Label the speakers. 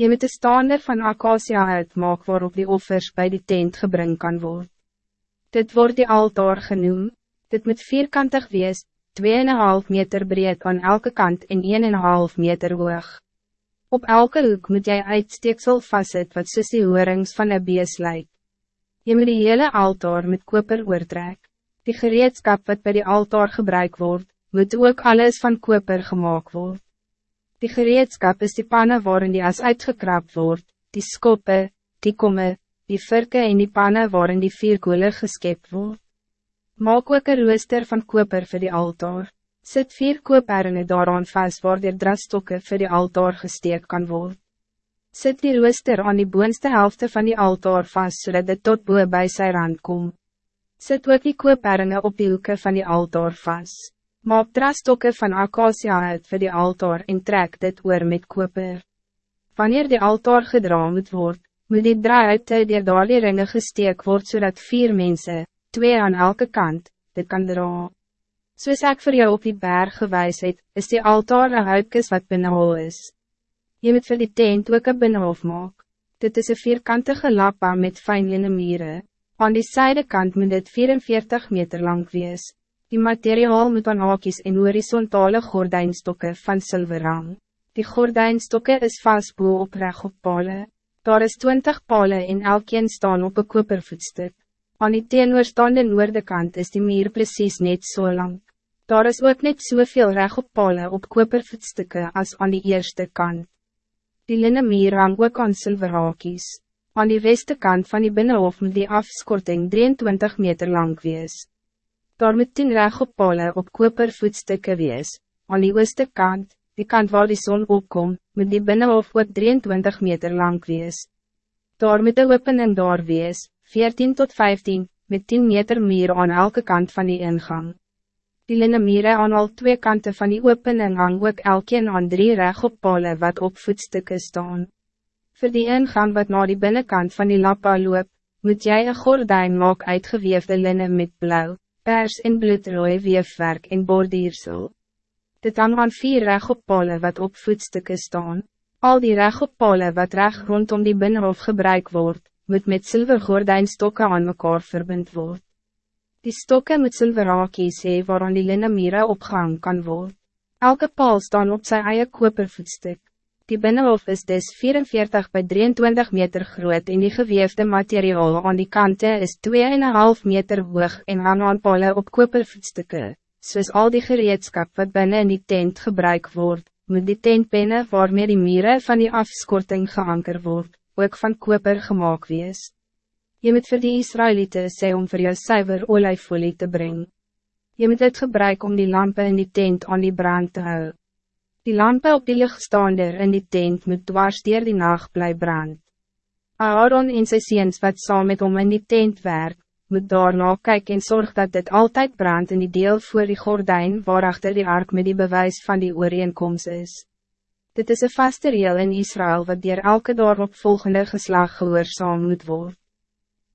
Speaker 1: Je moet de staande van acacia uitmaak waarop die offers bij die tent gebring kan worden. Dit wordt die altaar genoemd. Dit moet vierkantig wees, 2,5 meter breed aan elke kant en 1,5 meter hoog. Op elke hoek moet jij uitsteeksel vastzet wat soos die hoorings van een bees lyk. Je moet die hele altaar met koper oortrek. Die gereedskap wat bij die altaar gebruikt wordt, moet ook alles van koper gemaakt worden. Die gereedskap is die pannen waarin die as uitgekrap wordt, die skoppe, die komme, die virke en die pannen waarin die vier koele geskep word. Maak ook een rooster van koper voor die altaar. Zet vier kooperinge daaraan vast waar die drastokke voor die altaar gesteek kan worden. Zet die rooster aan die boonste helft van die altaar vast zodat het tot boe bij sy rand kom. Zet ook die kooperinge op die hoeken van die altaar vast. Maak drastokke van acacia uit voor die altaar en trek dit oor met koper. Wanneer die altaar gedra moet word, moet die draai uit die daar die ringe gesteek word zodat vier mensen, twee aan elke kant, dit kan dra. Soos ek vir jou op die berg gewys het, is die altaar een huidkes wat binnenhol is. Je moet vir die tent ook een binnenhof maak. Dit is een vierkantige lappa met fijn linnemiere. Aan die zijdekant moet dit 44 meter lang wees. Die materiaal moet aan haakjes en horizontale gordijnstokken van zilver hang. Die gordijnstokken is vast boe op reg op pale. Daar is twintig pale en elkeen staan op een kopervoetstuk. Aan die teenoorstaande noorde kant is die meer precies net zo so lang. Daar is ook net soveel reg op pale op kopervoetstukken als aan die eerste kant. Die linnen meer hang ook aan zilver haakjes. Aan die weste kant van die binnenhof moet die afskorting 23 meter lang wees. Daar moet tien regoppale op koper voetstukke wees, aan die ooste kant, die kant waar die zon opkom, moet die binnenhof ook 23 meter lang wees. Daar moet de opening daar wees, 14 tot 15, met 10 meter meer aan elke kant van die ingang. Die linnemiere aan al twee kanten van die opening hang ook elkeen aan drie regoppale wat op voetstukke staan. Voor die ingang wat naar die binnenkant van die lappa loop, moet jij een gordijn maak uitgeweefde linnen met blauw, pers en bloedrooi weefwerk en bordiersel. Dit hang aan vier regoppale wat op voetstukken staan. Al die regoppale wat reg rondom die binnenhof gebruik wordt, moet met zilvergordijnstokken aan mekaar verbind worden. Die stokken moet zilveraakies hee waaraan die linnemiere opgang kan worden. Elke paal staan op zijn eie kopervoetstuk. Die binnenhof is dus 44 bij 23 meter groot en die geweefde materiaal aan die kanten is 2,5 meter hoog en hang aan pale op kopervoetstukken. Soos al die gereedskap wat binnen in die tent gebruik wordt, moet die tentpenne waarmee die mieren van die afskorting geanker wordt, ook van koper gemaakt wees. Je moet voor die Israëlieten sê om voor jou suiver olijfolie te brengen. Je moet het gebruik om die lampen in die tent aan die brand te houden. Die lampen op die lichtstaander in die tent moet dwars dier die nacht bly brand. Aaron en sy seens wat saam met hom in die tent werk, moet daarna kyk en zorg dat dit altijd brandt in die deel voor die gordijn waarachter die ark met die bewijs van die ooreenkomst is. Dit is een vaste reel in Israël wat dier elke daarop volgende geslag gehoorzaam moet worden.